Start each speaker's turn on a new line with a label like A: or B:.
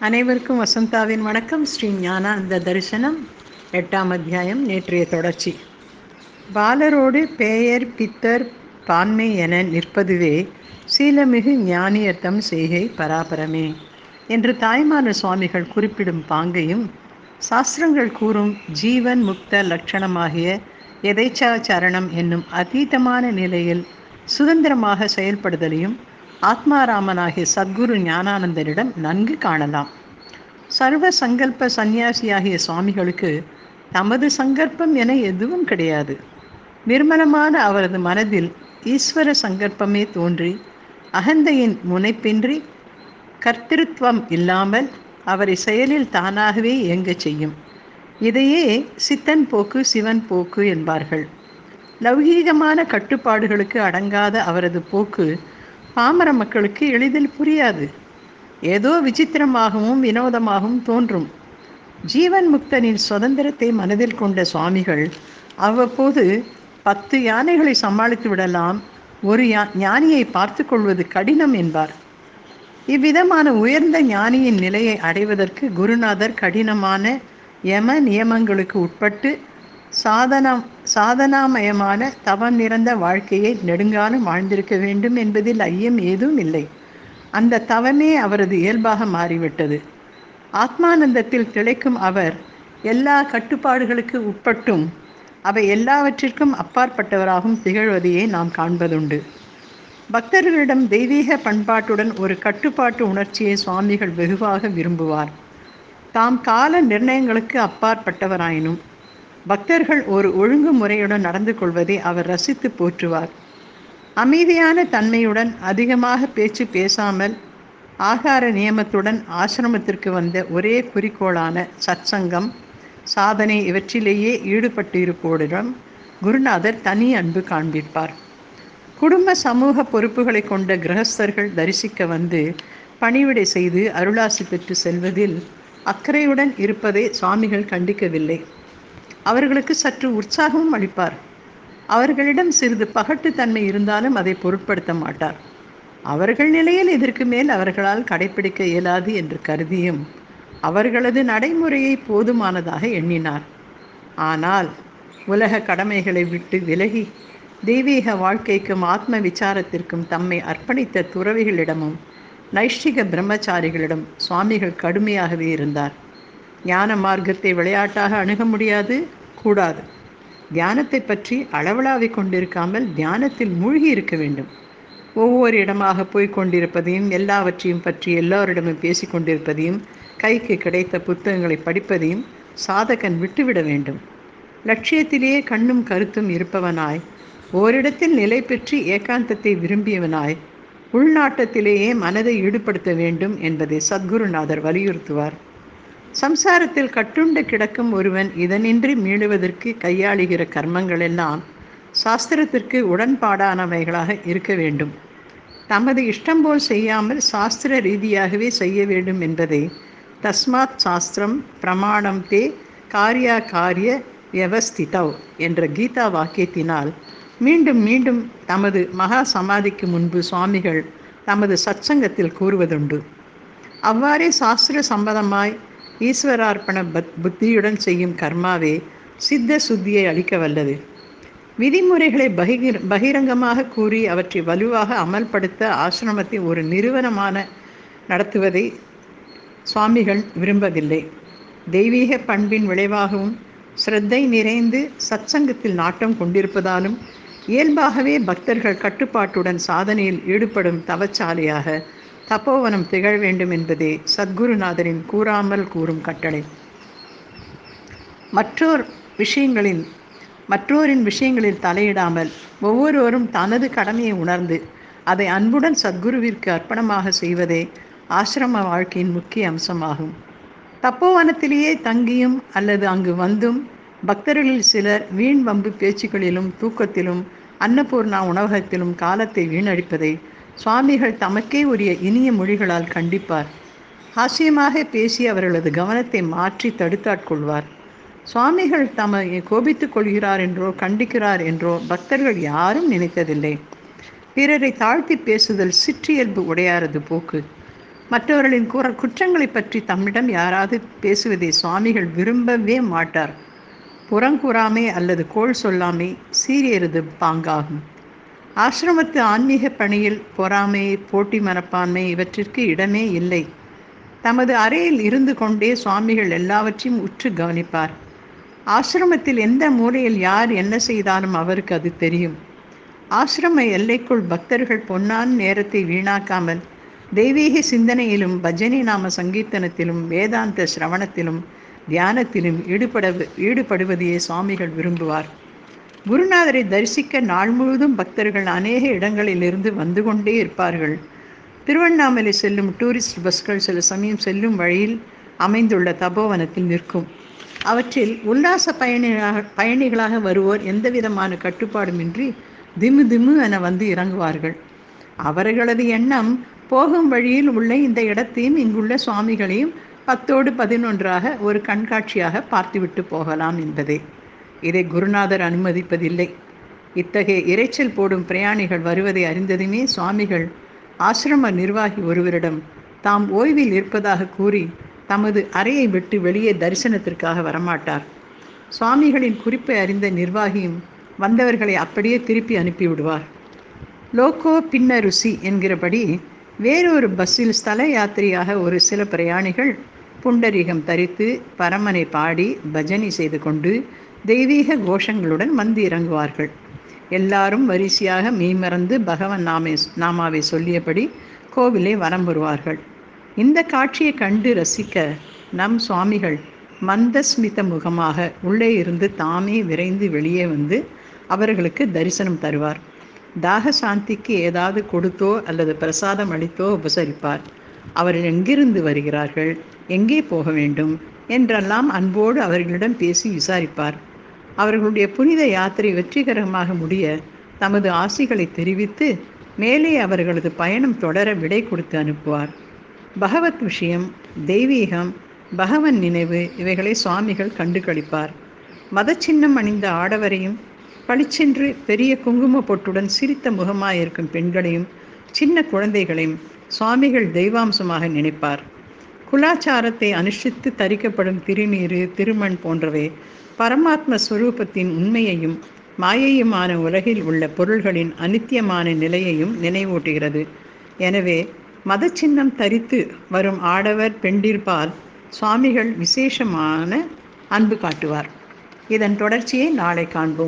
A: அனைவருக்கும் வசந்தாவின் வணக்கம். ஸ்ரீ ஞானானந்த தரிசனம் எட்டாம் அத்தியாயம் நேற்றைய தொடர்ச்சி. பாலரோடு பேயர் பித்தர் பான்மை என நிற்பதுவே சீலமிகு ஞானியர்த்தம் செய்கை பராபரமே என்று தாய்மான சுவாமிகள் குறிப்பிடும் பாங்கையும் சாஸ்திரங்கள் கூறும் ஜீவன் முக்த லட்சணமாகிய எதைச்சாச்சரணம் என்னும் அதீதமான நிலையில் சுதந்திரமாக செயல்படுதலையும் ஆத்மாராமனாகிய சத்குரு ஞானானந்தரிடம் நன்கு காணலாம். சர்வ சங்கல்ப சந்நியாசியாகிய சுவாமிகளுக்கு தமது சங்கற்பம் என எதுவும் கிடையாது. நிர்மலமான அவரது மனதில் ஈஸ்வர சங்கற்பமே தோன்றி அகந்தையின் முனைப்பின்றி கர்த்திருவம் இல்லாமல் அவரை செயலில் தானாகவே இயங்கச் செய்யும். இதையே சித்தன் போக்கு சிவன் போக்கு என்பார்கள். லௌகீகமான கட்டுப்பாடுகளுக்கு அடங்காத அவரது போக்கு பாமர மக்களுக்கு எளிதில் புரியாது. ஏதோ விசித்திரமாகவும் வினோதமாகவும் தோன்றும். ஜீவன் முக்தனின் சுதந்திரத்தை மனதில் கொண்ட சுவாமிகள் அவ்வப்போது பத்து யானைகளை சமாளித்து விடலாம் ஒரு யா ஞானியை பார்த்து கொள்வது கடினம் என்பார். இவ்விதமான உயர்ந்த ஞானியின் நிலையை அடைவதற்கு குருநாதர் கடினமான யம நியமங்களுக்கு உட்பட்டு சாதனம் சாதனாமயமான தவம் நிறந்த வாழ்க்கையை நெடுங்காலம் வாழ்ந்திருக்க வேண்டும் என்பதில் ஐயம் ஏதும் இல்லை. அந்த தவமே அவரது இயல்பாக மாறிவிட்டது. ஆத்மானந்தத்தில் திளைக்கும் அவர் எல்லா கட்டுப்பாடுகளுக்கு உட்பட்டும் அவை எல்லாவற்றிற்கும் அப்பாற்பட்டவராகவும் திகழ்வதையே நாம் காண்பதுண்டு. பக்தர்களிடம் தெய்வீக பண்பாட்டுடன் ஒரு கட்டுப்பாட்டு உணர்ச்சியை சுவாமிகள் வெகுவாக விரும்புவார். தாம் கால நிர்ணயங்களுக்கு அப்பாற்பட்டவராயினும் பக்தர்கள் ஒரு ஒழுங்குமுறையுடன் நடந்து கொள்வதை அவர் ரசித்து போற்றுவார். அமைதியான தன்மையுடன் அதிகமாக பேச்சு பேசாமல் ஆகார நியமத்துடன் ஆசிரமத்திற்கு வந்த ஒரே குறிக்கோளான சத்சங்கம் சாதனை இவற்றிலேயே ஈடுபட்டு இருப்போரிடம் குருநாதர் தனி அன்பு காண்பிப்பார். குடும்ப சமூக பொறுப்புகளை கொண்ட கிரகஸ்தர்கள் தரிசிக்க வந்து பணிவிடை செய்து அருளாசி பெற்று செல்வதில் அக்கறையுடன் இருப்பதை சுவாமிகள் கண்டிக்கவில்லை. அவர்களுக்கு சற்று உற்சாகமும் அளிப்பார். அவர்களிடம் சிறிது பகட்டுத்தன்மை இருந்தாலும் அதை பொருட்படுத்த மாட்டார். அவர்கள் நிலையில் இதற்கு மேல் அவர்களால் கடைபிடிக்க இயலாது என்று கருதியும் அவர்களது நடைமுறையை போதுமானதாக எண்ணினார். ஆனால் உலக கடமைகளை விட்டு விலகி தெய்வீக வாழ்க்கைக்கும் ஆத்ம விசாரத்திற்கும் தம்மை அர்ப்பணித்த துறவிகளிடமும் நைஷ்டிக பிரம்மச்சாரிகளிடம் சுவாமிகள் கடுமையாகவே இருந்தார். ஞான மார்க்கத்தை விளையாட்டாக அணுக முடியாது கூடாது. தியானத்தை பற்றி அளவலாவிக் கொண்டிருக்காமல் தியானத்தில் மூழ்கி இருக்க வேண்டும். ஒவ்வொரு இடமாக போய் கொண்டிருப்பதையும் எல்லாவற்றையும் பற்றி எல்லோரிடமும் பேசி கொண்டிருப்பதையும் கைக்கு கிடைத்த புத்தகங்களை படிப்பதையும் சாதகன் விட்டுவிட வேண்டும். லட்சியத்திலேயே கண்ணும் கருத்தும் இருப்பவனாய் ஓரிடத்தில் நிலை பெற்று ஏகாந்தத்தை விரும்பியவனாய் உள்நாட்டத்திலேயே மனதை ஈடுபடுத்த வேண்டும் என்பதை சத்குருநாதர் வலியுறுத்துவார். சம்சாரத்தில் கட்டுண்டு கிடக்கும் ஒருவன் இதனின்றி மீளுவதற்கு கையாளுகிற கர்மங்கள் எல்லாம் சாஸ்திரத்திற்கு உடன்பாடானவைகளாக இருக்க வேண்டும். தமது இஷ்டம் போல் செய்யாமல் சாஸ்திர ரீதியாகவே செய்ய வேண்டும் என்பதை தஸ்மாத் சாஸ்திரம் பிரமாணம் தே காரியா காரிய வியவஸ்திதவ் என்ற கீதா வாக்கியத்தினால் மீண்டும் மீண்டும் தமது மகா சமாதிக்கு முன்பு சுவாமிகள் தமது சச்சங்கத்தில் கூறுவதுண்டு. அவ்வாறே சாஸ்திர சம்பதமாய் ஈஸ்வரார்ப்பண பத் புத்தியுடன் செய்யும் கர்மாவே சித்த சுத்தியை அளிக்க வல்லது. விதிமுறைகளை பகிர் பகிரங்கமாக கூறி அவற்றை வலுவாக அமல்படுத்த ஆசிரமத்தை ஒரு நிறுவனமான நடத்துவதை சுவாமிகள் விரும்பவில்லை. தெய்வீக பண்பின் விளைவாகவும் ஸ்ரத்தை நிறைந்து சத்சங்கத்தில் நாட்டம் கொண்டிருப்பதாலும் இயல்பாகவே பக்தர்கள் கட்டுப்பாட்டுடன் சாதனையில் ஈடுபடும் தவச்சாலையாக தப்போவனம் திகழ வேண்டும் என்பதே சத்குருநாதரின் கூறாமல் கூறும் கட்டளை. மற்றோர் விஷயங்களில் மற்றோரின் விஷயங்களில் தலையிடாமல் ஒவ்வொருவரும் தனது கடமையை உணர்ந்து அதை அன்புடன் சத்குருவிற்கு அர்ப்பணமாக செய்வதே ஆசிரம வாழ்க்கையின் முக்கிய அம்சமாகும். தப்போவனத்திலேயே தங்கியும் அல்லது அங்கு வந்தும் பக்தர்களில் சிலர் வீண் வம்பு பேச்சுக்களிலும் தூக்கத்திலும் அன்னபூர்ணா உணவகத்திலும் காலத்தை வீணடிப்பதை சுவாமிகள் தமக்கே உரிய இனிய மொழிகளால் கண்டிப்பார். ஹாஸ்யமாக பேசி அவர்களது கவனத்தை மாற்றி தடுத்தாட்கொள்வார். சுவாமிகள் தம்மை கோபித்துக் கொள்கிறார் என்றோ கண்டிக்கிறார் என்றோ பக்தர்கள் யாரும் நினைத்ததில்லை. பிறரை தாழ்த்தி பேசுதல் சிற்றியல்பு உடையாரது போக்கு. மற்றவர்களின் குற குற்றங்களை பற்றி தம்மிடம் யாராவது பேசுவதை சுவாமிகள் விரும்பவே மாட்டார். புறங்கூறாமை அல்லது கோள் சொல்லாமை சீரியரது பாங்காகும். ஆசிரமத்து ஆன்மீக பணியில் பொறாமை போட்டி மனப்பான்மை இவற்றிற்கு இடமே இல்லை. தமது அறையில் இருந்து கொண்டே சுவாமிகள் எல்லாவற்றையும் உற்று கவனிப்பார். ஆசிரமத்தில் எந்த மூலையில் யார் என்ன செய்தாலும் அவருக்கு அது தெரியும். ஆசிரம எல்லைக்குள் பக்தர்கள் பொன்னான் நேரத்தை வீணாக்காமல் தெய்வீக சிந்தனையிலும் பஜனை நாம சங்கீர்த்தனத்திலும் வேதாந்த சிரவணத்திலும் தியானத்திலும் ஈடுபட ஈடுபடுவதையே சுவாமிகள் விரும்புவார். குருநாதரை தரிசிக்க நாள் முழுவதும் பக்தர்கள் அநேக இடங்களிலிருந்து வந்து கொண்டே இருப்பார்கள். திருவண்ணாமலை செல்லும் டூரிஸ்ட் பஸ்கள் சில சமயம் செல்லும் வழியில் அமைந்துள்ள தபோவனத்தில் நிற்கும். அவற்றில் உல்லாச பயணிகளாக பயணிகளாக வருவோர் எந்தவிதமான கட்டுப்பாடுமின்றி திமு திமு என வந்து இறங்குவார்கள். அவர்களது எண்ணம் போகும் வழியில் உள்ள இந்த இடத்தையும் இங்குள்ள சுவாமிகளையும் பத்தோடு பதினொன்றாக ஒரு கண்காட்சியாக பார்த்துவிட்டு போகலாம் என்பதே. இதை குருநாதர் அனுமதிப்பதில்லை. இத்தகைய இரைச்சல் போடும் பிரயாணிகள் வருவதை அறிந்ததுமே சுவாமிகள் ஆசிரம நிர்வாகி ஒருவரிடம் தாம் ஓய்வில் இருப்பதாக கூறி தமது அறையை விட்டு வெளியே தரிசனத்திற்காக வரமாட்டார். சுவாமிகளின் குறிப்பை அறிந்த நிர்வாகியும் வந்தவர்களை அப்படியே திருப்பி அனுப்பிவிடுவார். லோகோ பின்ன ருசி என்கிறபடி வேறொரு பஸ்ஸில் ஸ்தல யாத்திரையாக ஒரு சில பிரயாணிகள் புண்டரீகம் தரித்து பரமனை பாடி பஜனை செய்து கொண்டு தெய்வீக கோஷங்களுடன் வந்து இறங்குவார்கள். எல்லாரும் வரிசையாக மெய்மறந்து பகவன் நாமே நாமாவை சொல்லியபடி கோவிலை வரம் வருவார்கள் இந்த காட்சியை கண்டு ரசிக்க நம் சுவாமிகள் மந்தஸ்மித முகமாக உள்ளே இருந்து தாமே விரைந்து வெளியே வந்து அவர்களுக்கு தரிசனம் தருவார். தாக சாந்திக்கு ஏதாவது கொடுத்தோ அல்லது பிரசாதம் அளித்தோ உபசரிப்பார். அவர்கள் எங்கிருந்து வருகிறார்கள்? எங்கே போக வேண்டும்? என்றெல்லாம் அன்போடு அவர்களிடம் பேசி விசாரிப்பார். அவர்களுடைய புனித யாத்திரை வெற்றிகரமாக முடிய தமது ஆசிகளை தெரிவித்து மேலே அவர்களது பயணம் தொடர விடை கொடுத்து அனுப்புவார். பகவத் விஷயம் தெய்வீகம் பகவன் நினைவு இவைகளை சுவாமிகள் கண்டுகளிப்பார். மதச்சின்னம் அணிந்த ஆடவரையும் பளிச்சென்று பெரிய குங்கும பொட்டுடன் சிரித்த முகமாயிருக்கும் பெண்களையும் சின்ன குழந்தைகளையும் சுவாமிகள் தெய்வாம்சமாக நினைப்பார். குலாச்சாரத்தை அனுஷ்டித்து தரிக்கப்படும் திருநீரு திருமண் போன்றவை பரமாத்ம ஸ்வரூபத்தின் உண்மையையும் மாயையுமான உலகில் உள்ள பொருள்களின் அனித்தியமான நிலையையும் நினைவூட்டுகிறது. எனவே மதச்சின்னம் தரித்து வரும் ஆடவர் பெண்டிற்பால் சுவாமிகள் விசேஷமான அன்பு காட்டுவார். இதன் தொடர்ச்சியை நாளை காண்போம்.